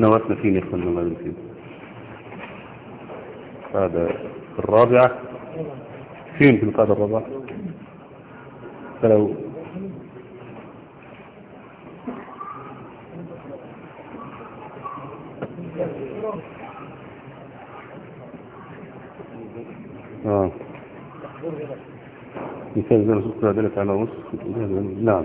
كنا وقفنا فين يا اخوانا ما فين هذا الرابعة فين في القاعدة الرابعة؟ فلو آه. مثال الله دلت على وصف. نعم.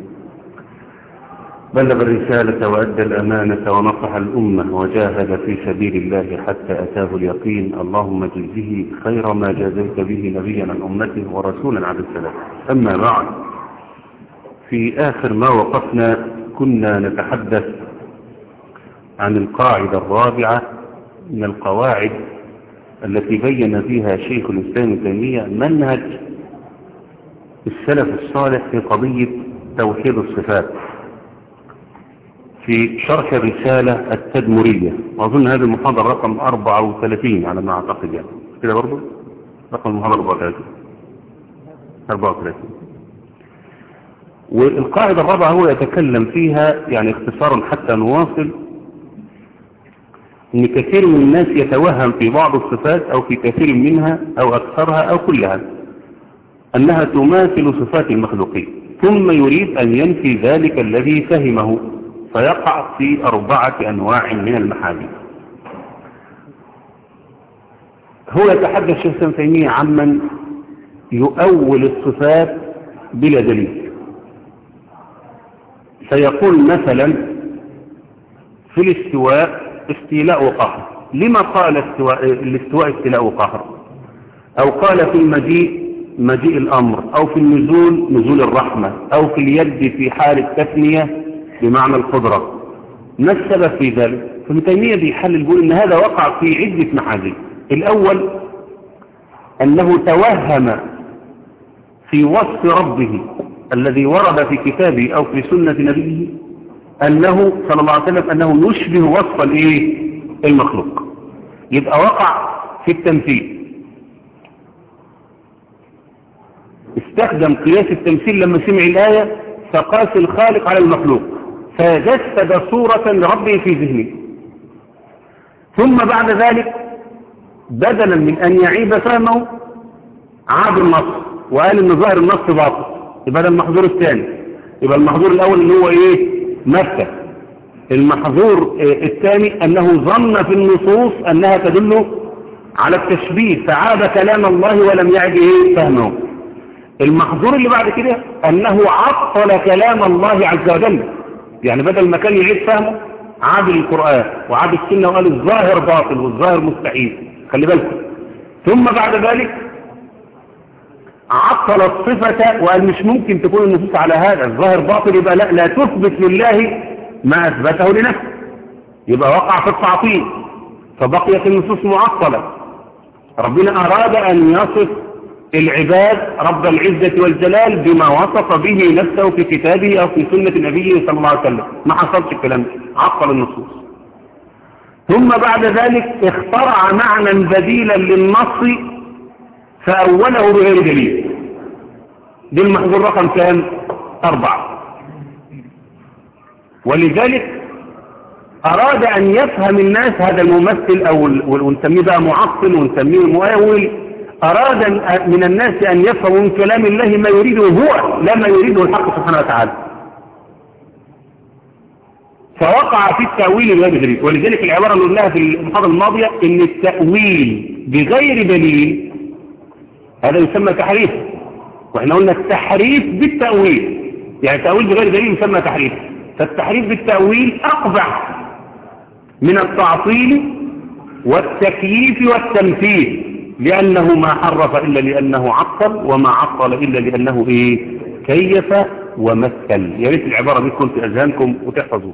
بلغ الرسالة وأدى الأمانة ونصح الأمة وجاهد في سبيل الله حتى أتاه اليقين. اللهم جزه خير ما جازيت به نبيا عن أمته ورسولا عن السلام. أما بعد في آخر ما وقفنا كنا نتحدث عن القاعدة الرابعة من القواعد التي بين فيها شيخ الإسلام تيمية منهج السلف الصالح في قضية توحيد الصفات. في شرح الرسالة التدمرية. وأظن هذه المحاضرة رقم 34 على ما أعتقد يعني. كده برضو؟ رقم المحاضرة 34 34 والقاعدة الرابعة هو يتكلم فيها يعني اختصارا حتى نواصل إن كثير من الناس يتوهم في بعض الصفات أو في كثير منها أو أكثرها أو كلها أنها تماثل صفات المخلوقين ثم يريد أن ينفي ذلك الذي فهمه. فيقع في أربعة أنواع من المحادث هو يتحدث شيخ سن تيمية عمن يؤول الصفات بلا دليل. فيقول مثلا في الاستواء استيلاء وقهر لما قال استواء الاستواء استيلاء وقهر أو قال في المجيء مجيء الأمر أو في النزول نزول الرحمة أو في اليد في حال التثنية بمعنى القدرة. ما السبب في ذلك؟ ابن تيمية بيحلل يقول إن هذا وقع في عدة محاذير. الأول أنه توهم في وصف ربه الذي ورد في كتابه أو في سنة نبيه أنه صلى الله عليه وسلم أنه يشبه وصف الإيه؟ المخلوق. يبقى وقع في التمثيل. استخدم قياس التمثيل لما سمع الآية فقاس الخالق على المخلوق. فجسد صورة لربه في ذهنه ثم بعد ذلك بدلا من أن يعيب فهمه عاد النص وقال إن ظاهر النص باطل. يبقى ده المحظور الثاني. يبقى المحظور الأول اللي هو إيه؟ مكة المحظور الثاني أنه ظن في النصوص أنها تدل على التشبيه فعاد كلام الله ولم يعد إيه؟ فهمه. المحظور اللي بعد كده أنه عطل كلام الله عز وجل. يعني بدل ما كان يعيد فهمه عاد القرآن وعاد السنة وقال الظاهر باطل والظاهر مستحيل. خلي بالكم. ثم بعد ذلك عطل الصفة وقال مش ممكن تكون النصوص على هذا الظاهر باطل يبقى لا, لا تثبت لله ما أثبته لنفسه. يبقى وقع في التعطيل فبقيت النصوص معطلة. ربنا أراد أن يصف العباد رب العزة والجلال بما وصف به نفسه في كتابه أو في سنة نبيه صلى الله عليه وسلم. ما حصلش الكلام عطل النصوص. ثم بعد ذلك اخترع معنى بديلا للنص فأوله بغير دليل. دي المحظور رقم كام؟ أربعة. ولذلك أراد أن يفهم الناس هذا الممثل أو ونسميه بقى معطل ونسميه مؤول أراد من الناس أن يفهموا من كلام الله ما يريده هو لا ما يريده الحق سبحانه وتعالى. فوقع في التأويل دليل ولذلك العبارة اللي قلناها في المحاضرة الماضية إن التأويل بغير دليل هذا يسمى تحريف. وإحنا قلنا التحريف بالتأويل. يعني التأويل بغير دليل يسمى تحريف. فالتحريف بالتأويل أقبح من التعطيل والتكييف والتمثيل. لأنه ما حرف إلا لأنه عطل وما عطل إلا لأنه إيه؟ كيف ومثل. يا ريت العبارة دي تكون في أذهانكم وتحفظوها.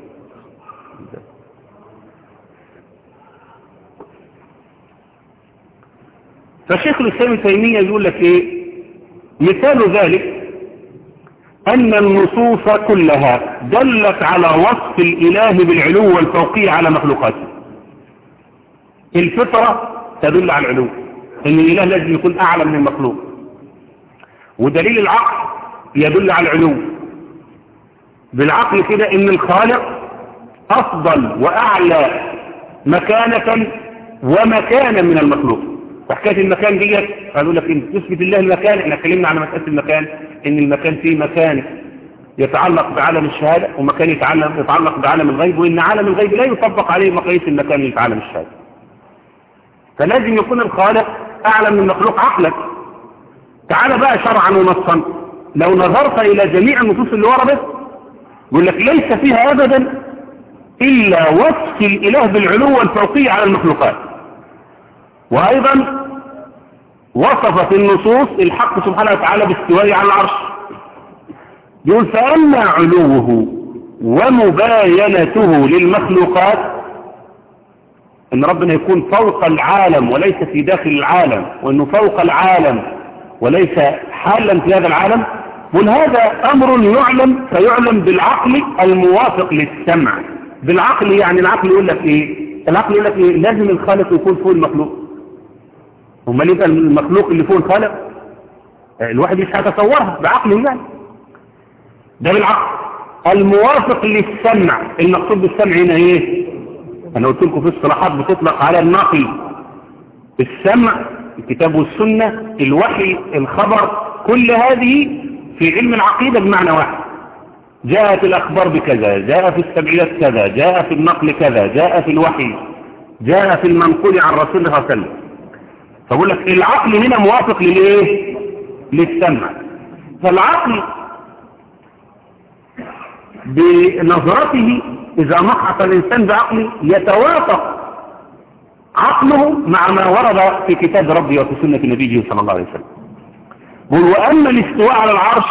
فشيخ الإسلام تيمية يقول لك إيه؟ مثال ذلك أن النصوص كلها دلت على وصف الإله بالعلو والفوقية على مخلوقاته. الفطرة تدل على العلو. أن الإله لازم يكون أعلى من المخلوق ودليل العقل يدل على العلو. بالعقل كده إن الخالق أفضل وأعلى مكانة ومكانا من المخلوق. وحكاية المكان ديت قالوا لك إن تثبت الله المكان إحنا اتكلمنا على مسألة المكان إن المكان فيه مكان يتعلق بعالم الشهادة ومكان يتعلق, يتعلق بعالم الغيب وإن عالم الغيب لا يطبق عليه مقاييس المكان اللي في عالم الشهادة. فلازم يكون الخالق اعلى من المخلوق عقلك. تعال بقى شرعا ونصا. لو نظرت إلى جميع النصوص اللي وردت يقول لك ليس فيها ابدا إلا وصف الإله بالعلو والفوقية على المخلوقات. وأيضا وصفت النصوص الحق سبحانه وتعالى باستوائه على العرش. يقول فأما علوه ومباينته للمخلوقات إن ربنا يكون فوق العالم وليس في داخل العالم وإنه فوق العالم وليس حالا في هذا العالم قل هذا أمر يعلم فيعلم بالعقل الموافق للسمع. بالعقل يعني العقل يقول لك إيه؟ العقل يقول لك إيه؟ لازم الخالق يكون فوق المخلوق. أمال يبقى المخلوق اللي فوق الخالق؟ الواحد مش هيتصورها بعقله يعني. ده بالعقل. الموافق للسمع. المقصود بالسمع هنا إيه؟ أنا قلت لكم في الصلاحات بتطلق على النقل السمع الكتاب والسنة الوحي الخبر كل هذه في علم العقيدة بمعنى واحد. جاءت الأخبار بكذا جاء في السبعيات كذا جاء في النقل كذا جاء في الوحي جاء في المنقول عن رسول الله صلى الله عليه وسلم. فقول لك العقل هنا موافق للإيه؟ للسمع. فالعقل بنظرته إذا محط الإنسان بعقله يتوافق عقله مع ما ورد في كتاب ربي وفي سنة نبيه صلى الله عليه وسلم. وأما الاستواء على العرش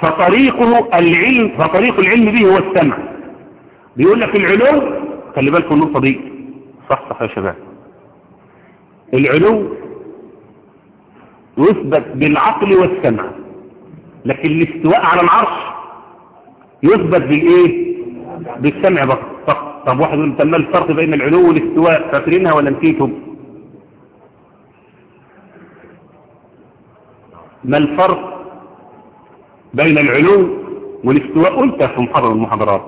فطريقه العلم فطريق العلم به هو السمع. بيقول لك العلو خلي بالكم النقطة دي. صح صح يا شباب. العلو يثبت بالعقل والسمع لكن الاستواء على العرش يثبت بالإيه؟ بالسمع فقط. طب واحد يقول ما الفرق بين العلو والاستواء؟ فاكرينها ولا نسيتم ما الفرق بين العلو والاستواء؟ قلت في محاضرة المحاضرات.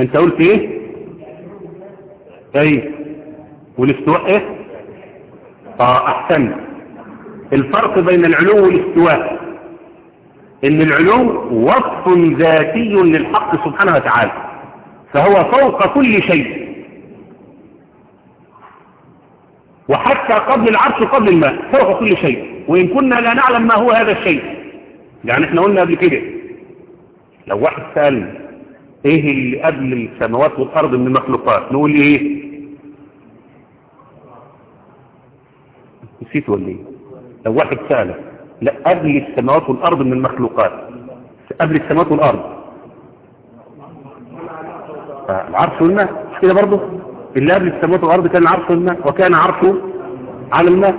انت قلت إيه؟ إيه؟ والاستواء إيه؟ آه احسن الفرق بين العلو والاستواء. إن العلو وصف ذاتي للحق سبحانه وتعالى فهو فوق كل شيء. وحتى قبل العرش قبل الماء فوق كل شيء. وإن كنا لا نعلم ما هو هذا الشيء. يعني إحنا قلنا قبل كده لو واحد سأل إيه اللي قبل السماوات والأرض من المخلوقات؟ نقول إيه؟ نسيت ولا إيه؟ لو واحد سأل لا قبل السماوات والأرض من المخلوقات. قبل السماوات والأرض. العرش والماء مش كده برضه؟ اللي قبل السماوات والأرض كان العرش والماء وكان عرشه على الماء.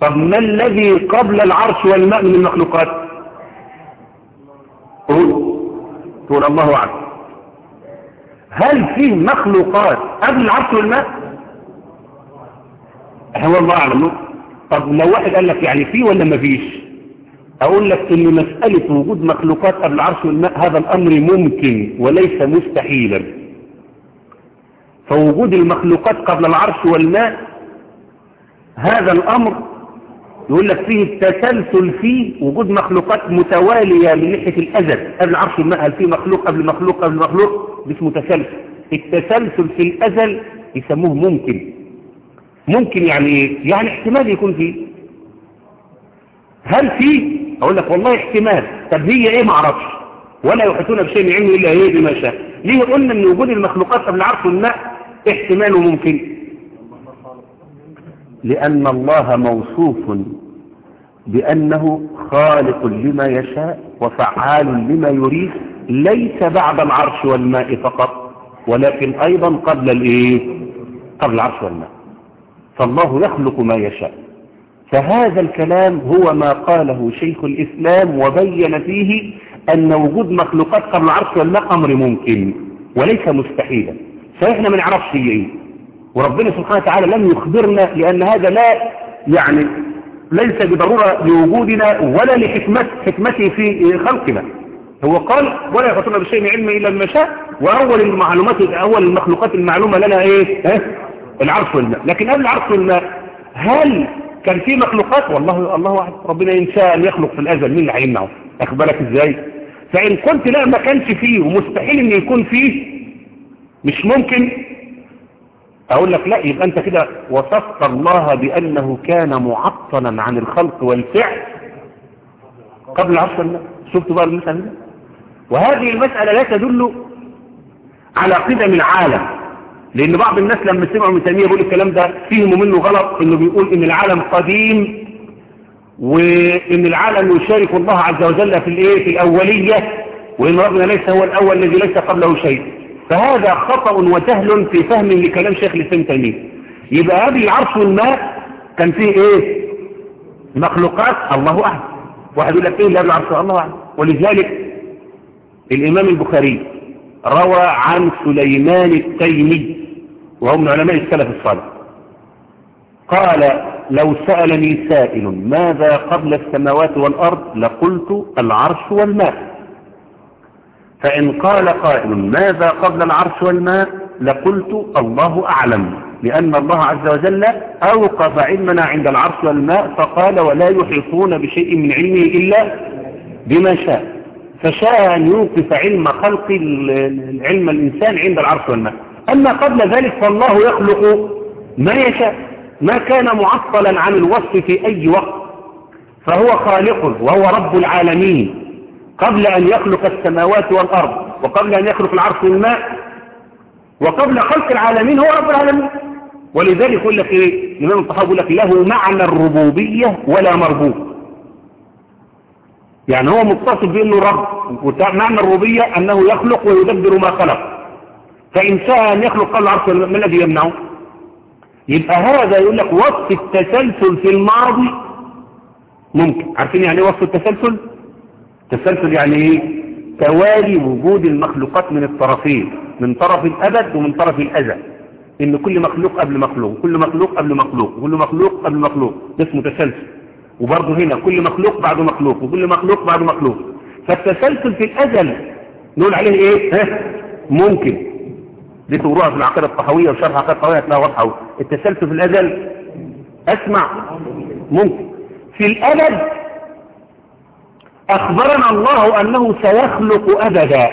طب ما الذي قبل العرش والماء من المخلوقات؟ قول. تقول الله أعلم. هل فيه مخلوقات قبل العرش والماء؟ هو الله أعلم. طب لو واحد قال لك يعني فيه ولا ما فيش؟ أقول لك إن مسألة وجود مخلوقات قبل العرش والماء هذا الأمر ممكن وليس مستحيلا. فوجود المخلوقات قبل العرش والماء هذا الأمر يقول لك فيه التسلسل فيه وجود مخلوقات متوالية من ناحية الأزل. قبل العرش والماء هل فيه مخلوق؟ قبل مخلوق؟ قبل مخلوق؟ ده اسمه تسلسل التسلسل في الأزل يسموه ممكن. ممكن يعني إيه يعني احتمال يكون فيه هل فيه أقول لك والله احتمال. طب هي إيه؟ ما أعرفش. ولا يحيطون بشيء من علمه إلا هي بما شاء. ليه قلنا إن وجود المخلوقات قبل العرش والماء احتمال وممكن لأن الله موصوف بأنه خالق لما يشاء وفعال لما يريد ليس بعد العرش والماء فقط ولكن أيضا قبل الإيه؟ قبل العرش والماء. فالله يخلق ما يشاء. فهذا الكلام هو ما قاله شيخ الإسلام وبين فيه أن وجود مخلوقات قبل العرش والماء أمر ممكن وليس مستحيلا. فإحنا ما نعرفش إيه وربنا سبحانه وتعالى لم يخبرنا لأن هذا لا يعني ليس بضرورة لوجودنا ولا لحكمة حكمته في خلقنا. هو قال ولا يحطنا بشيء علم إلا ما شاء. وأول المعلومات أول المخلوقات المعلومة لنا إيه؟ آه؟ العرش والماء. لكن قبل العرش والماء هل كان في مخلوقات؟ والله الله واحد ربنا شاء أن يخلق في الأزل. مين اللي هيمنعه؟ أخبرك إزاي؟ فإن قلت لا ما كانش فيه ومستحيل أن يكون فيه مش ممكن. أقول لك لا يبقى أنت كده وصفت الله بأنه كان معطلا عن الخلق والفعل قبل العصر الله شفتوا بقى دي وهذه المسألة لا تدل على قدم العالم. لأن بعض الناس لما سمعوا من تيمية بيقول الكلام ده فهموا منه غلط إنه بيقول إن العالم قديم وإن العالم يشارك الله عز وجل في الإيه؟ في الأولية وإن ربنا ليس هو الأول الذي ليس قبله شيء. فهذا خطأ وجهل في فهم لكلام شيخ الإسلام تيمية. يبقى هذه العرش والماء كان فيه إيه؟ مخلوقات الله أعلم. واحد يقول لك إيه قبل العرش؟ الله أعلم. ولذلك الإمام البخاري روى عن سليمان التيمي. وهو من علماء السلف الصالح. قال لو سألني سائل ماذا قبل السماوات والأرض لقلت العرش والماء. فإن قال قائل ماذا قبل العرش والماء لقلت الله أعلم لأن الله عز وجل أوقف علمنا عند العرش والماء فقال ولا يحيطون بشيء من علمه إلا بما شاء. فشاء أن يوقف علم خلق علم الإنسان عند العرش والماء. أما قبل ذلك فالله يخلق ما يشاء ما كان معطلا عن الوصف في أي وقت. فهو خالق وهو رب العالمين. قبل أن يخلق السماوات والأرض وقبل أن يخلق العرش والماء وقبل خلق العالمين هو رب العالمين. ولذلك يقول لك إيه؟ الإمام يقول لك له معنى الربوبية ولا مربوب. يعني هو متصف بأنه رب ومعنى الربوبية أنه يخلق ويدبر ما خلق. فإن شاء أن يخلق قبل العرش ما الذي يمنعه؟ يبقى هذا يقول لك وصف التسلسل في الماضي ممكن. عارفين يعني وصف التسلسل؟ التسلسل يعني إيه؟ توالي وجود المخلوقات من الطرفين من طرف الأبد ومن طرف الأزل إن كل مخلوق قبل مخلوق كل مخلوق قبل مخلوق كل مخلوق قبل مخلوق. ده اسمه تسلسل. وبرضه هنا كل مخلوق بعد مخلوق وكل مخلوق بعد مخلوق. فالتسلسل في الأزل نقول عليه إيه؟ ها؟ ممكن. دي تقروها في العقيدة الطحوية وشرح العقيدة الطحوية هتلاقيها واضحة التسلسل في الأزل أسمع. ممكن. في الأبد أخبرنا الله أنه سيخلق أبدا.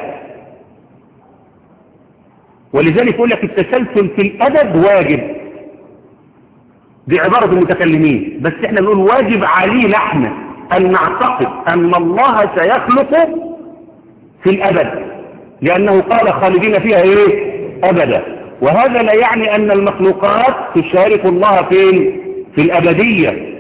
ولذلك يقول لك التسلسل في الأبد واجب. دي عبارة المتكلمين. بس إحنا نقول واجب علينا إحنا أن نعتقد أن الله سيخلق في الأبد. لأنه قال خالدين فيها إيه؟ أبدا. وهذا لا يعني أن المخلوقات تشارك الله فين في الأبدية.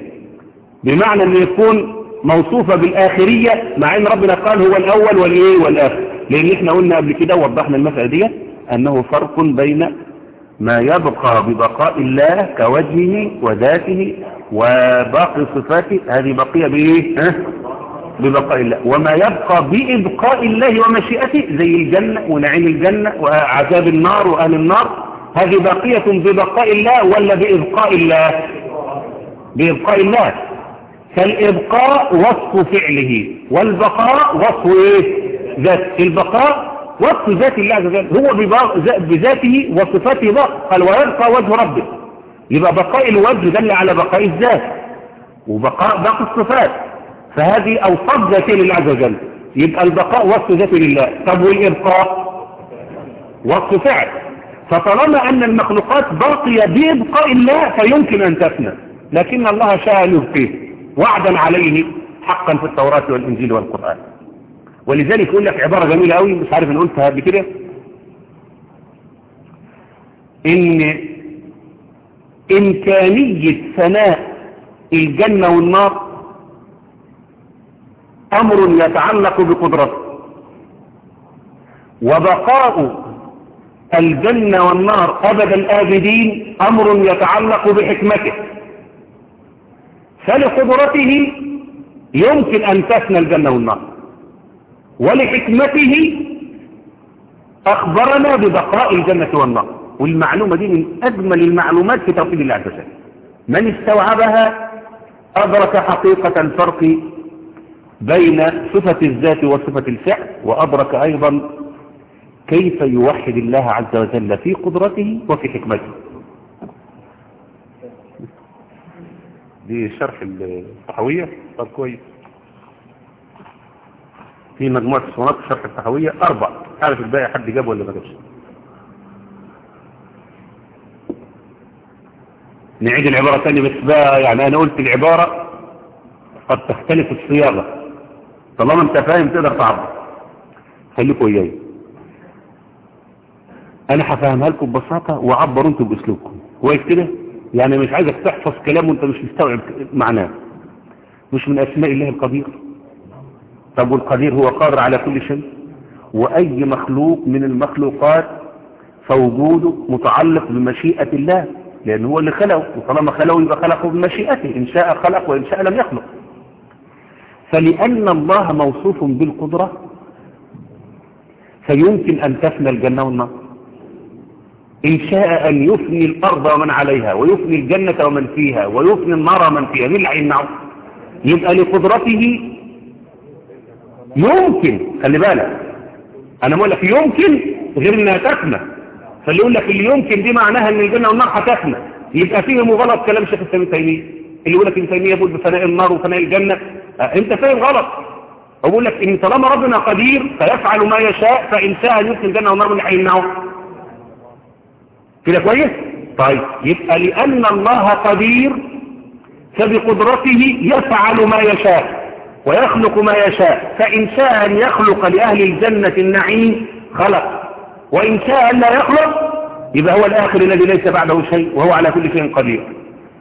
بمعنى أن يكون موصوفة بالآخرية مع أن ربنا قال هو الأول والإيه والآخر. لأن إحنا قلنا قبل كده وضحنا المسألة دي أنه فرق بين ما يبقى ببقاء الله كوجهه وذاته وباقي صفاته. هذه بقية بإيه؟ ها؟ ببقاء الله. وما يبقى بإبقاء الله ومشيئته زي الجنة ونعيم الجنة وعذاب النار وأهل النار. هذه باقية ببقاء الله ولا بإبقاء الله؟ بإبقاء الله. فالإبقاء وصف فعله والبقاء وصف إيه ذات. البقاء وصف ذات الله عز وجل هو بذاته وصفاته بقى قال ويبقى وجه ربه. يبقى بقاء الوجه دل على بقاء الذات. وبقاء باقي الصفات. فهذه أوصاف ذاتية لله عز وجل. يبقى البقاء وصف ذاتي لله. طب والإبقاء؟ وصف فعل. فطالما أن المخلوقات باقية بإبقاء الله فيمكن أن تفنى. لكن الله شاء أن يبقيه. وعدا عليه حقا في التوراة والإنجيل والقرآن. ولذلك يقول لك عبارة جميلة قوي مش عارف إن قلتها قبل كده. إن إمكانية فناء الجنة والنار أمر يتعلق بقدرته. وبقاء الجنة والنار أبد الآبدين أمر يتعلق بحكمته. فلقدرته يمكن أن تفنى الجنة والنار. ولحكمته أخبرنا ببقاء الجنة والنار. والمعلومة دي من أجمل المعلومات في توحيد الله من استوعبها؟ أدرك حقيقة الفرق بين صفة الذات وصفة الفعل وأدرك أيضا كيف يوحد الله عز وجل في قدرته وفي حكمته. دي شرح الصحوية طب كويس. في مجموعة الصنات شرح الصحوية أربع. عارف الباقي حد جاب ولا ما جابش؟ نعيد العبارة تاني بس بقى يعني أنا قلت العبارة قد تختلف الصياغة. طالما أنت فاهم تقدر تعبر. خليكوا وياي. أنا هفهمها لكم ببساطة وعبروا أنتوا بأسلوبكم. كويس كده؟ يعني مش عايزك تحفظ كلام وأنت مش مستوعب معناه. مش من أسماء الله القدير. طب والقدير هو قادر على كل شيء؟ وأي مخلوق من المخلوقات فوجوده متعلق بمشيئة الله. لأن هو اللي خلقه. وطالما خلقه يبقى خلقه بمشيئته. إن شاء خلق وإن شاء لم يخلق. فلأن الله موصوف بالقدرة فيمكن أن تفنى الجنة والنار. إن شاء أن يفني الأرض ومن عليها ويفني الجنة ومن فيها ويفني النار ومن فيها مين اللي هيمنعه يبقى لقدرته يمكن خلي بالك. أنا بقول لك يمكن غير إنها تفنى. فاللي يقول لك اللي يمكن دي معناها إن الجنة والنار هتفنى. يبقى فيه مغلط كلام شيخ الإسلام تيمية. اللي يقول لك ابن تيمية يقول بفناء النار وفناء الجنة. انت فاهم غلط. أقول لك إن طالما ربنا قدير فيفعل ما يشاء فان شاء ان يدخل الجنة والنار من هيمنعه كده كويس؟ طيب يبقى لأن الله قدير فبقدرته يفعل ما يشاء ويخلق ما يشاء. فإن شاء أن يخلق لأهل الجنة النعيم خلق. وإن شاء أن لا يخلق يبقى هو الآخر الذي ليس بعده شيء وهو على كل شيء قدير.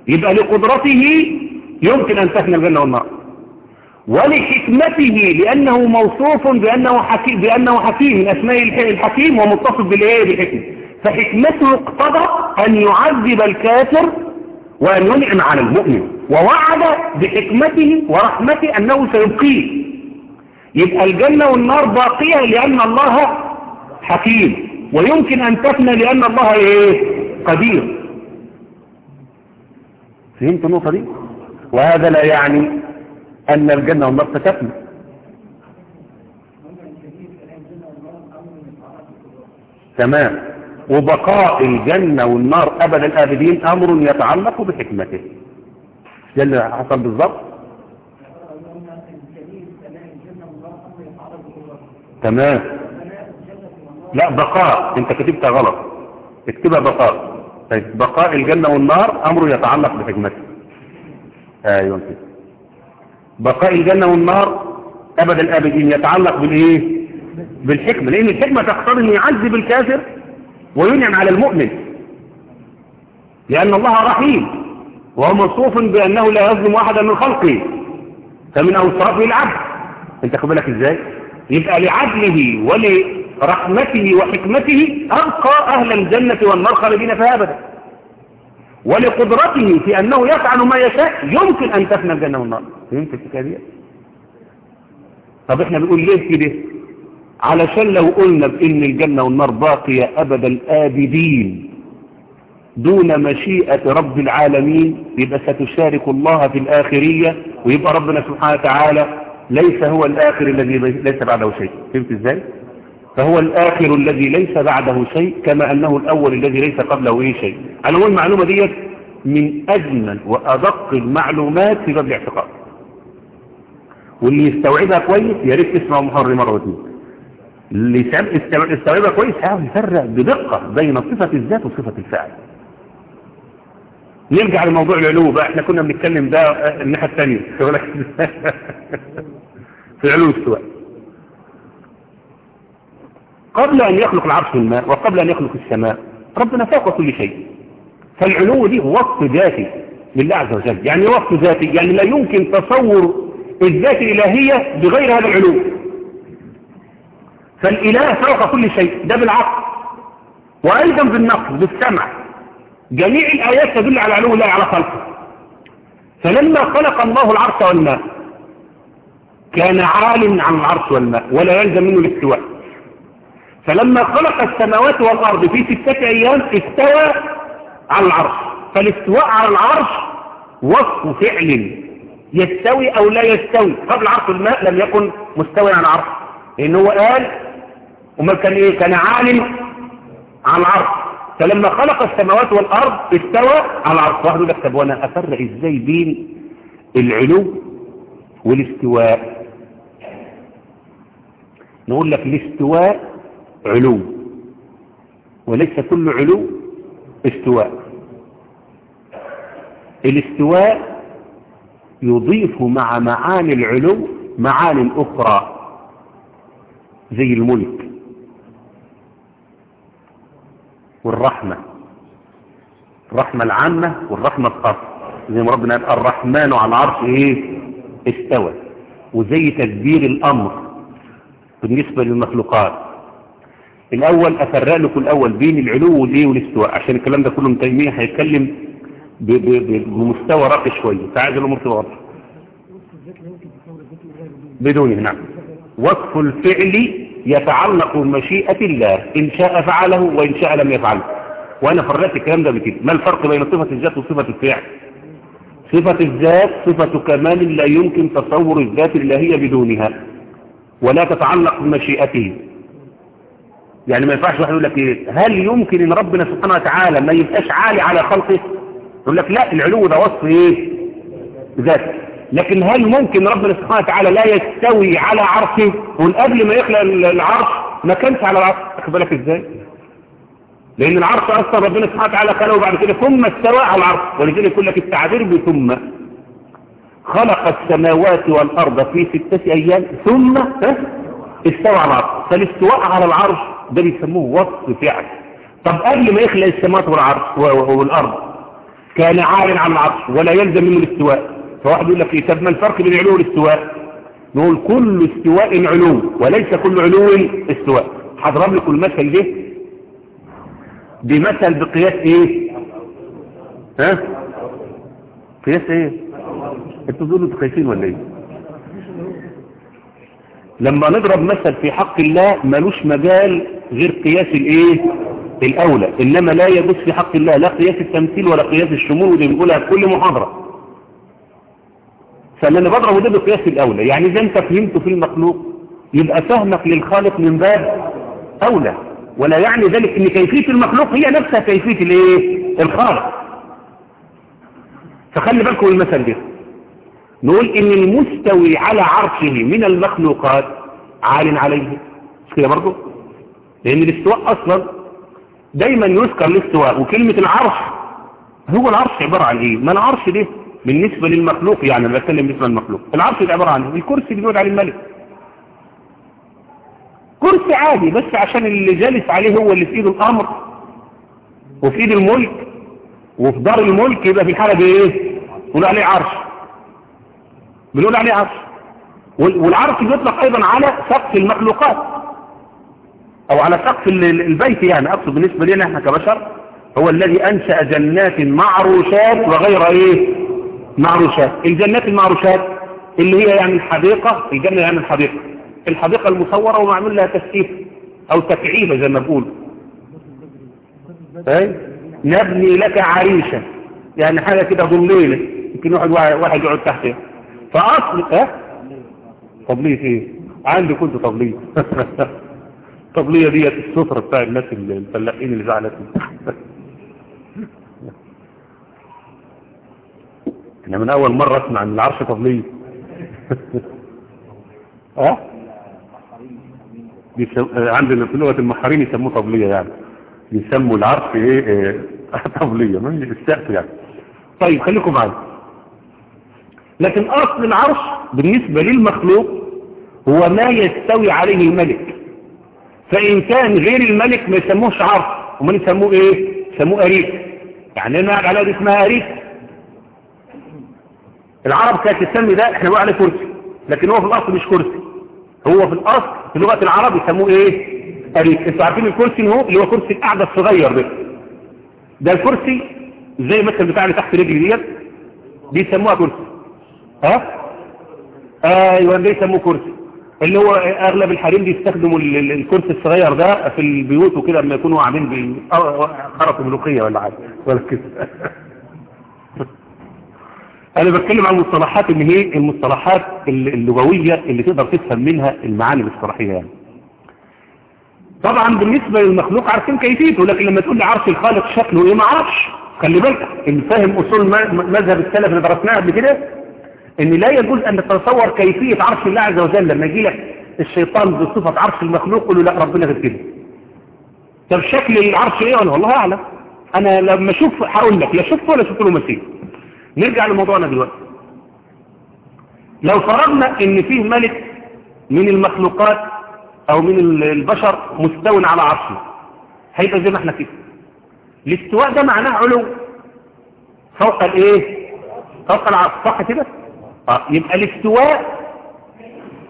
يبقى لقدرته يمكن أن تفنى الجنة والنار. ولحكمته لأنه موصوف بأنه حكيم, بأنه حكيم من أسماء الحكيم ومتصف بالإيه؟ بالحكمة فحكمته اقتضى أن يعذب الكافر وأن ينعم على المؤمن. ووعد بحكمته ورحمته أنه سيبقيه. يبقى الجنة والنار باقية لأن الله حكيم. ويمكن أن تفنى لأن الله إيه؟ قدير. فهمت النقطة دي؟ وهذا لا يعني أن الجنة والنار ستفنى تمام. وبقاء الجنة والنار أبد الآبدين أمر يتعلق بحكمته. ده اللي حصل بالظبط تمام. لا بقاء. أنت كتبتها غلط. اكتبها بقاء. طيب بقاء الجنة والنار أمر يتعلق بحكمته. أيوه كده بقاء الجنة والنار أبد الأبدين يتعلق بالإيه؟ بالحكمة لأن الحكمة تقتضي ان يعذب الكافر وينعم على المؤمن. لأن الله رحيم وهو موصوف بأنه لا يظلم واحدا من خلقه فمن أوصافه العدل. أنت خد بالك إزاي؟ يبقى لعدله ول رحمته وحكمته أبقى أهل الجنة والنار خالدين فيها أبدا. ولقدرته في أنه يفعل ما يشاء يمكن أن تفنى الجنة والنار. فهمت الحكاية طب إحنا بنقول ليه كده؟ علشان لو قلنا بإن الجنة والنار باقية أبد الآبدين دون مشيئة رب العالمين يبقى ستشارك الله في الآخرية ويبقى ربنا سبحانه وتعالى ليس هو الآخر الذي ليس بعده شيء. فهمت إزاي؟ فهو الآخر الذي ليس بعده شيء كما أنه الأول الذي ليس قبله أي شيء. على المعلومة دي من أجمل وأدق المعلومات في باب الاعتقاد. واللي يستوعبها كويس يا ريت تسمع مرة واثنين اللي يستوعبها كويس هيعرف يفرق بدقة بين صفة الذات وصفة الفعل نرجع لموضوع العلو بقى إحنا كنا بنتكلم ده الناحية الثانية في العلو السواء قبل أن يخلق العرش الماء وقبل أن يخلق السماء ربنا فوق كل شيء. فالعلو دي وصف ذاتي لله عز وجل. يعني وصف ذاتي يعني لا يمكن تصور الذات الإلهية بغير هذا العلو فالإله فوق كل شيء ده بالعقل. وأيضا بالنقل بالسمع. جميع الآيات تدل على علو الله على خلقه. فلما خلق الله العرش والماء كان عال عن العرش والماء ولا يلزم منه الاستواء. فلما خلق السماوات والأرض في ستة أيام استوى على العرش. فالاستواء على العرش وصف فعل. يستوي أو لا يستوي. قبل عرش الماء لم يكن مستوي على العرش. لأنه هو قال وما كان إيه؟ كان عالم على العرش. فلما خلق السماوات والأرض استوى على العرش. واحد يقول لك طب وأنا أفرق إزاي بين العلو والاستواء؟ نقول لك الاستواء علو وليس كل علو استواء. الاستواء يضيف مع معاني العلو معاني أخرى زي الملك والرحمة. الرحمة العامة والرحمة الخاصة. زي ما ربنا قال الرحمن على العرش إيه؟ استوى. وزي تدبير الأمر بالنسبة للمخلوقات. الأول أفرق لكم الأول بين العلو والايه والاستواء عشان الكلام ده كله تيمية هيتكلم بمستوى راقي شوية الأمور تبقى واضحة بدونه نعم. وصف الفعل يتعلق بمشيئة الله. إن شاء فعله وإن شاء لم يفعله. وأنا فرقت الكلام ده بكده. ما الفرق بين صفة الذات وصفة الفعل؟ صفة الذات صفة كمال لا يمكن تصور الذات الإلهية بدونها. ولا تتعلق بمشيئته. يعني ما ينفعش واحد يقول لك إيه؟ هل يمكن إن ربنا سبحانه وتعالى ما يبقاش عالي على خلقه؟ يقول لك لا العلو ده وصف إيه؟ ذات. لكن هل ممكن ربنا سبحانه وتعالى لا يستوي على عرشه؟ قبل ما يخلق العرش ما كانش على العرش. واخد بالك إزاي؟ لأن العرش أصلا ربنا سبحانه وتعالى خلقه بعد كده ثم استوى على العرش. ولذلك يقول لك التعبير بثم خلق السماوات والأرض في ستة أيام ثم استوى على العرش. فالاستواء على العرش ده بيسموه وصف فعل. طب قبل ما يخلق السماوات والعرش والأرض كان عال عن العرش ولا يلزم منه الاستواء. فواحد يقول لك إيه طب ما الفرق بين العلو والاستواء؟ نقول كل استواء علو وليس كل علو استواء. هضرب لكم المثل ده بمثل بقياس إيه؟ ها؟ قياس إيه؟ أنتوا تقولوا خايفين ولا إيه؟ لما نضرب مثل في حق الله ملوش مجال غير قياس الإيه؟ الأولى إنما لا يجوز في حق الله لا قياس التمثيل ولا قياس الشمول ودي بنقولها في كل محاضرة. فاللي أنا بضربه ده بقياس الأولى. يعني إذا أنت فهمته في المخلوق يبقى فهمك للخالق من باب أولى. ولا يعني ذلك إن كيفية المخلوق هي نفسها كيفية الإيه؟ الخالق. فخلي بالكم المثل ده. نقول إن المستوي على عرشه من المخلوقات عال عليه. مش كده برضه؟ لأن الاستواء أصلا دايما يذكر الاستواء. وكلمة العرش هو العرش عبارة عن إيه؟ ما العرش ده بالنسبة للمخلوق يعني أنا بتكلم بالنسبة للمخلوق. العرش ده عبارة عن إيه الكرسي اللي بيقعد عليه الملك. كرسي عادي بس عشان اللي جالس عليه هو اللي في إيده الأمر وفي إيد الملك وفي دار الملك يبقى في الحالة دي إيه؟ يقول عليه عرش. بنقول عليه عرش. والعرش بيطلق أيضا على سقف المخلوقات. أو على سقف البيت يعني أقصد بالنسبة لنا إحنا كبشر هو الذي أنشأ جنات معروشات وغير إيه؟ معروشات. الجنات المعروشات اللي هي يعني الحديقة الجنة يعني الحديقة. الحديقة المصورة ومعمول لها تسقيف أو تكعيبة زي ما بقول نبني لك عريشة. يعني حاجة كده ضليلة يمكن واحد واحد يقعد تحتها. فاصل آه طبلية إيه؟ عندي كنت طبلية الطبلية ديت السفرة بتاع الناس الفلاحين اللي زعلتني أنا من أول مرة أسمع عن العرش طبلية أه؟ عندنا في لغة المحارين يسموه طبلية يعني. يسموا العرش إيه, إيه؟ طبلية من السقف يعني. طيب خليكم معايا. لكن أصل العرش بالنسبة للمخلوق هو ما يستوي عليه الملك. فإن كان غير الملك ما يسموهش عرش وما يسموه إيه؟ يسموه أريك. يعني قاعد عليها دي اسمها أريك. العرب كانت تسمي ده إحنا بنقول عليه كرسي. لكن هو في الأصل مش كرسي. هو في الأصل في لغة العرب يسموه إيه؟ أريك. أنتوا عارفين الكرسي هو اللي هو كرسي القعدة الصغير ده. ده الكرسي زي مثلا بتاع اللي تحت رجلي ديت. دي يسموها كرسي. ها؟ أيوه ده يسموه كرسي. اللي هو أغلب الحريم بيستخدموا ال- ال- الكرسي الصغير ده في البيوت وكده لما يكونوا قاعدين بخرطوا ملوخيه ولا حاجة. ولا كده. أنا بتكلم عن المصطلحات اللي هي المصطلحات الل- اللغوية اللي تقدر تفهم منها المعاني الاصطلاحية يعني. طبعا بالنسبة للمخلوق عارفين كيفيته لكن لما تقول لي عرش الخالق شكله إيه؟ ما أعرفش خلي بالك اللي فاهم أصول مذهب السلف اللي درسناها قبل كده إن لا يجوز أن تتصور كيفية عرش الله عز وجل لما يجي لك الشيطان بصفة عرش المخلوق يقول له لا ربنا غير كده. طب شكل العرش إيه؟ ولا والله أعلم. أنا لما أشوف هقول لك لا شفته ولا شفت له مثيل. نرجع لموضوعنا دلوقتي. لو فرضنا إن فيه ملك من المخلوقات أو من ال- البشر مستو على عرشه هيبقى زي ما إحنا كده الاستواء ده معناه علو فوق الإيه؟ فوق العرش صح كده؟ آه يبقى الاستواء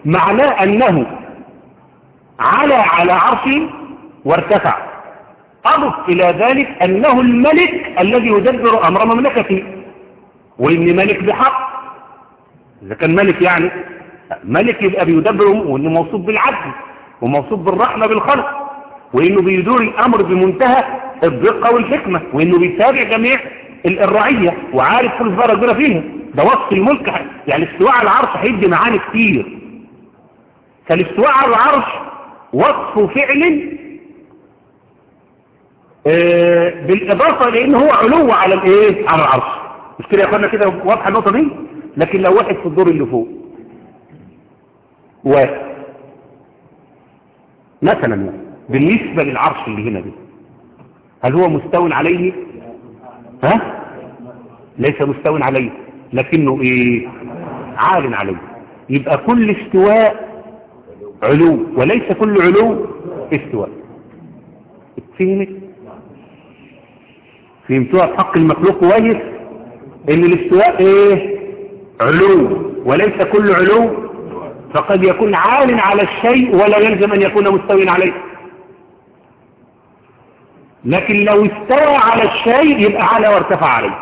معناه أنه على على عرشه وارتفع. أضف إلى ذلك أنه الملك الذي يدبر أمر مملكته وإن ملك بحق إذا كان ملك يعني ملك يبقى بيدبر وانه موصوف بالعدل وموصوف بالرحمة بالخلق وإنه بيدور الأمر بمنتهى الدقة والحكمة وإنه بيتابع جميع ال- الرعية وعارف كل صغيره كبيره فيها ده وصف الملك يعني الاستواء على العرش هيدي معاني كتير. فالاستواء على العرش وصف فعل آه، بالإضافة لأن هو علو على الإيه؟ على العرش. مش كده يا أخوانا كده واضحة النقطة دي؟ لكن لو واحد في الدور اللي فوق واحد. مثلا بالنسبة للعرش اللي هنا دي هل هو مستو عليه؟ ها؟ ليس مستو عليه. لكنه إيه؟ عال عليه يبقى كل استواء علو وليس كل علو استواء. فهمت؟ فهمتوها بحق المخلوق كويس؟ إن الاستواء إيه؟ علو وليس كل علو. فقد يكون عال على الشيء ولا يلزم أن يكون مستوي عليه. لكن لو استوى على الشيء يبقى على وارتفع عليه.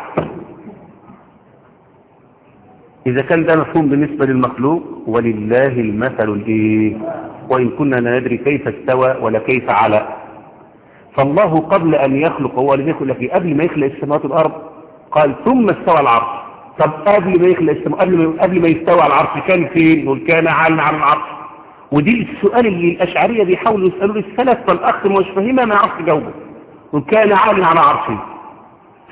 إذا كان ده مفهوم بالنسبة للمخلوق ولله المثل الإيه؟ وإن كنا لا ندري كيف استوى ولا كيف على. فالله قبل أن يخلق هو اللي يخلق. لك قبل ما يخلق السماوات والأرض قال ثم استوى العرش. طب قبل ما يخلق السماوات قبل ما قبل ما يستوى على العرش كان فين؟ يقول كان عالم على العرش. ودي السؤال اللي الأشعرية بيحاولوا يسألوا السلف فالأخ مش فاهمها ما يعرفش يجاوبه وكان عالم على عرشه.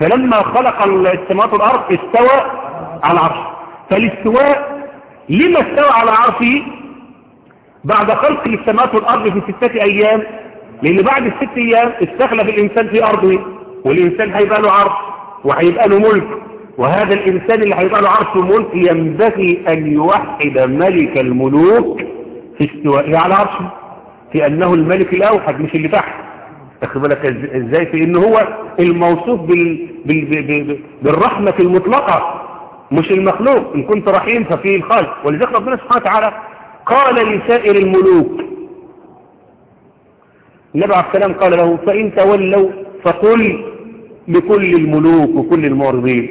فلما خلق السماوات والأرض استوى على العرش فالاستواء لما استوى على عرشه بعد خلق السماوات والأرض في ستة أيام لأن بعد الست أيام استخلف الإنسان في أرضه والإنسان هيبقى له عرش وهيبقى له ملك. وهذا الإنسان اللي هيبقى له عرش وملك ينبغي أن يوحد ملك الملوك في استوائه على عرشه في أنه الملك الأوحد مش اللي تحت. تاخد بالك إز- إزاي؟ في ان هو الموصوف. بال... بال... بال... بالرحمة المطلقة. مش المخلوق. إن كنت رحيم ففيه الخالق. ولذلك ربنا سبحانه وتعالى قال لسائر الملوك النبي عليه السلام قال له فإن تولوا فقل لكل الملوك وكل المعرضين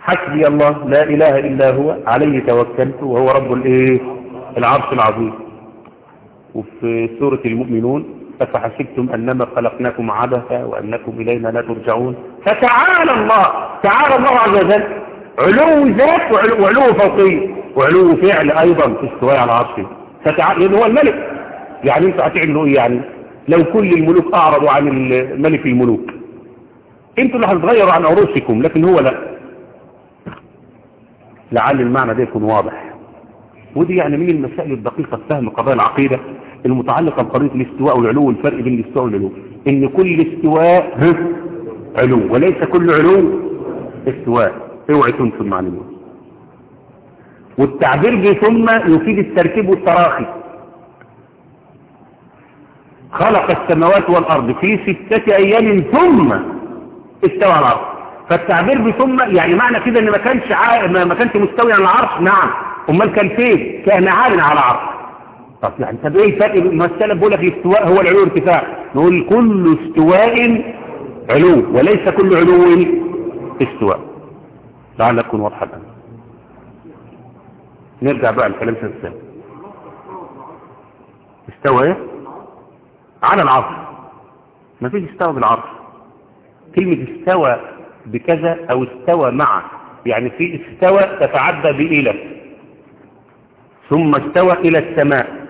حسبي الله لا إله إلا هو عليه توكلت وهو رب الإيه؟ العرش العظيم. وفي سورة المؤمنون أفحسبتم أنما خلقناكم عبثا وأنكم إلينا لا ترجعون؟ فتعالى الله تعالى الله عز وجل علو ذات وعلو, فوقي. وعلو فعل أيضا في استواء على عرشه فتعالى لأنه هو الملك. يعني أنتوا هتعملوا إيه يعني لو كل الملوك أعرضوا عن ملك الملوك. أنتوا اللي هتتغيروا عن عروسكم لكن هو لا. لعل المعنى ده يكون واضح. ودي يعني من المسائل الدقيقة فهم قضايا العقيدة المتعلقة بقضية الاستواء والعلو والفرق بين الاستواء والعلو. إن كل استواء علو وليس كل علو استواء. اوعي تنسوا ده. والتعبير بثم يفيد التركيب والتراخي. خلق السماوات والأرض في ستة أيام ثم استوى على الأرض فالتعبير بثم يعني معنى كده إن ما كانش عا... ما كانش مستوي على العرش؟ نعم. أمال كان فين؟ كان عال على العرش. طب يعني طب إيه الفرق؟ ما السلف بيقول لك الاستواء هو العلو والارتفاع. نقول كل استواء علو وليس كل علو استواء. لعل اكون واضحة. الآن. نرجع بقى لكلام شيخ الاسلام استوى إيه؟ على العرش. ما فيش استوى بالعرش. كلمة استوى بكذا أو استوى مع يعني في استوى تتعدى بإلى. ثم استوى إلى السماء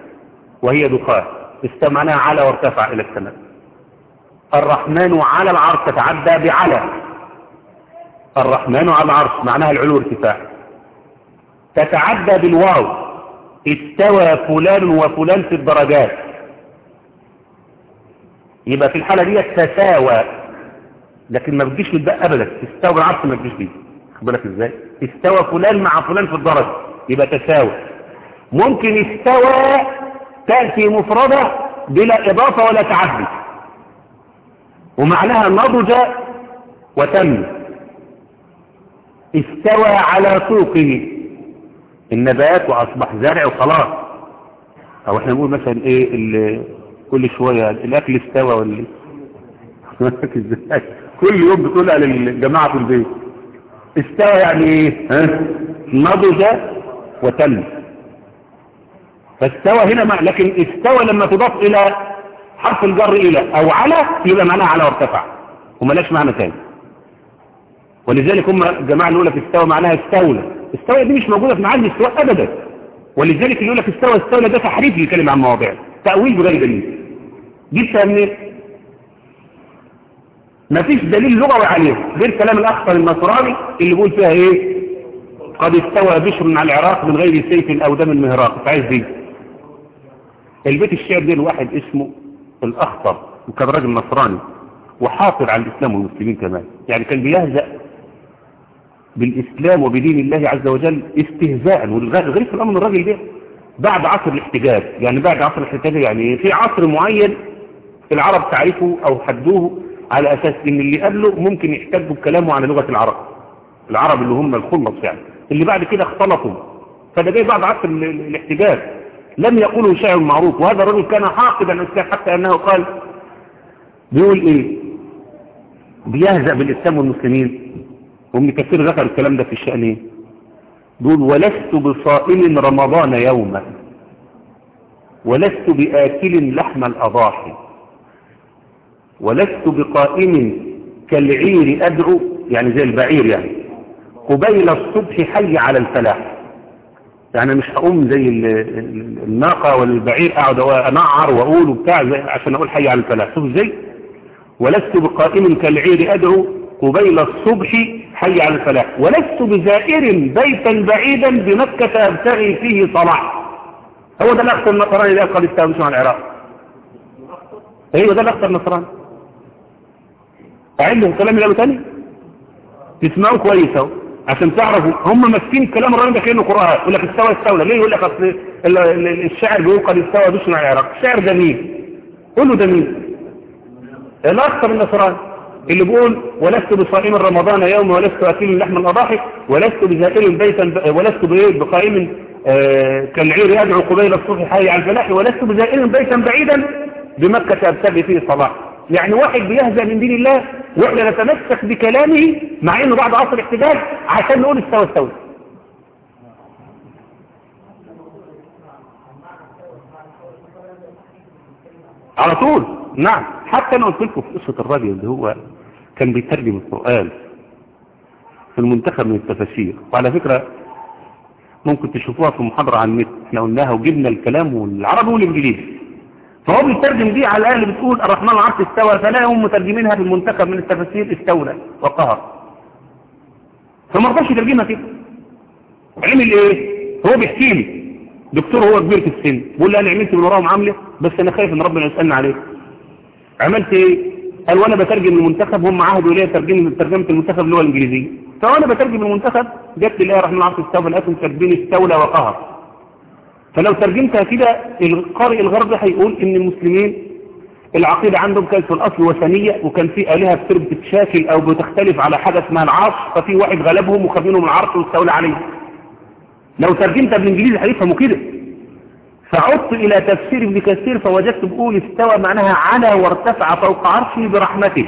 وهي دخان. استوى معناها على وارتفع إلى السماء. الرحمن على العرش تتعدى بعلى. الرحمن على العرش معناها العلو ارتفاع تتعدى بالواو استوى فلان وفلان في الدرجات. يبقى في الحالة دي تساوى لكن ما بتجيش بالباء ابدا. استوى بالعرش ما بتجيش بيه خد بالك إزاي؟ استوى فلان مع فلان في الدرجة يبقى تساوى. ممكن استوى تأتي مفردة بلا إضافة ولا تعدي. ومعناها نضج وتم. استوى على سوقه. النبات وأصبح زرع وخلاص. أو إحنا نقول مثلا إيه كل شوية الأكل استوى ولا كل يوم بتقولها للجماعة في البيت. استوى يعني إيه؟ ها؟ نضج وتم. فاستوى هنا مع لكن استوى لما تضاف إلى حرف الجر إلى أو على يبقى معناها على وارتفع. وملاش معنى ثاني ولذلك هم الجماعه اللي يقول لك استوى معناها استولى. استوى دي مش موجودة في معاني الاستواء ابدا. ولذلك اللي يقول لك استوى استولى ده تحريف للكلمة عن مواضيع. تأويل بغير دليل. جبتها منين؟ مفيش دليل لغوي عليه غير كلام الأخطر النصراني اللي بيقول فيها إيه؟ قد استوى بشر على العراق من غير سيف أو دم مهراق عايز دي؟ البيت الشعر ده الواحد اسمه الأخطر وكان راجل نصراني وحاصر على الإسلام والمسلمين كمان. يعني كان بيهزأ بالإسلام وبدين الله عز وجل استهزاء. والغريب في الأمر من الراجل ده بعد عصر الاحتجاج يعني بعد عصر الاحتجاج يعني في عصر معين العرب تعرفه أو حدوه على أساس إن اللي قبله ممكن يحتجوا بكلامه على لغة العرب. العرب اللي هم الخلص يعني. اللي بعد كده اختلطوا فده جاي بعد عصر الاحتجاج. لم يقولوا شيء معروف. وهذا الرجل كان حاقدا حتى أنه قال بيقول إيه؟ بيهزأ بالإسلام والمسلمين. وابن كثير ذكر الكلام ده في الشأن إيه؟ بيقول ولست بصائم رمضان يوما ولست بآكل لحم الأضاحي ولست بقائم كالعير أدعو يعني زي البعير يعني قبيل الصبح حي على الفلاح. يعني مش هقوم زي الناقة ولا البعير اقعد أنعر وأقول وبتاع عشان أقول حي على الفلاح. شوف إزاي؟ ولست بقائم كالعير أدعو قبيل الصبح حي على الفلاح. ولست بزائر بيتا بعيدا بمكة أبتغي فيه صلاح هو ده الأخطر النصراني اللي قال أستاذ على العراق. أيوه ده الأخطر النصراني. عندهم كلام يقولوا تاني تسمعوا كويس أهو عشان تعرفوا هم ماسكين كلام الراجل ده كأنه قرآن. يقول لك استوى استولى ليه يقول لك أصل الشاعر بيقول قد استوى بشر على العراق. الشاعر ده مين؟ قول له ده مين؟ الأخطر النصراني. اللي بيقول ولست بصائم رمضان يوم ولست أكل لحم الأضاحي ولست بزائر بيتا ولست بقائم آه كالعير يدعو قبيل الصبح حي على الفلاح ولست بزائر بيتا بعيدا بمكة ابتغي فيه صلاح يعني واحد بيهزأ من دين الله وإحنا نتمسك بكلامه مع إنه بعد عصر الاحتجاج عشان نقول استوى استوى. على طول. نعم حتى أنا قلت لكم في قصة الراجل اللي هو كان بيترجم القرآن في المنتخب من التفاسير وعلى فكرة ممكن تشوفوها في محاضرة على النت. إحنا قلناها وجبنا الكلام والعربي والإنجليزي. فهو بيترجم دي على اللي بتقول الرحمن العرش استوى. فلا هم مترجمينها في المنتخب من التفاسير استولى وقهر. فما رضاش يترجمها كده. عمل إيه هو بيحكي لي. دكتور هو كبير في السن. بيقول لي أنا عملت من وراهم عاملة بس أنا خايف إن ربنا يسالني عليه. عملت إيه؟ قال وأنا بترجم المنتخب هم عهدوا الي ترجمه ترجمة المنتخب اللغة الإنجليزية. فوانا بترجم المنتخب جت لي الايه الرحمن العرش استوى لقيتهم مترجمين استولى وقهر. فلو ترجمتها كده القارئ الغربي هيقول إن المسلمين العقيدة عندهم كانت في الأصل وثنية وكان في آلهة بتصير بتتشاكل أو بتختلف على حاجة اسمها العرش ففي واحد غلبهم وخد منهم العرش واستولى عليه. لو ترجمتها بالإنجليزي هيفهموا كده. فعدت إلى تفسير ابن كثير فوجدت بقول استوى معناها على وارتفع فوق عرشه برحمته.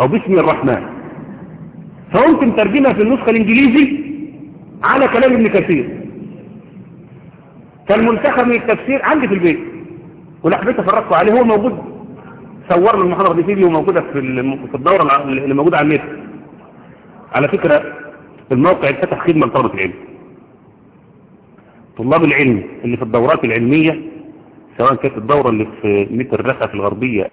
أو باسم الرحمن. فقمت مترجمها في النسخة الإنجليزي على كلام ابن كثير. فالمنتخب من التفسير عندي في البيت. ولحبيت أفرقه عليه هو موجود. صور له المحاضرة دي فيديو موجودة في في الدورة اللي موجودة على النت. على فكرة الموقع اتفتح خدمة لطلبة العلم. طلاب العلم اللي في الدورات العلمية سواء كانت الدورة اللي في متر الرخة في الغربية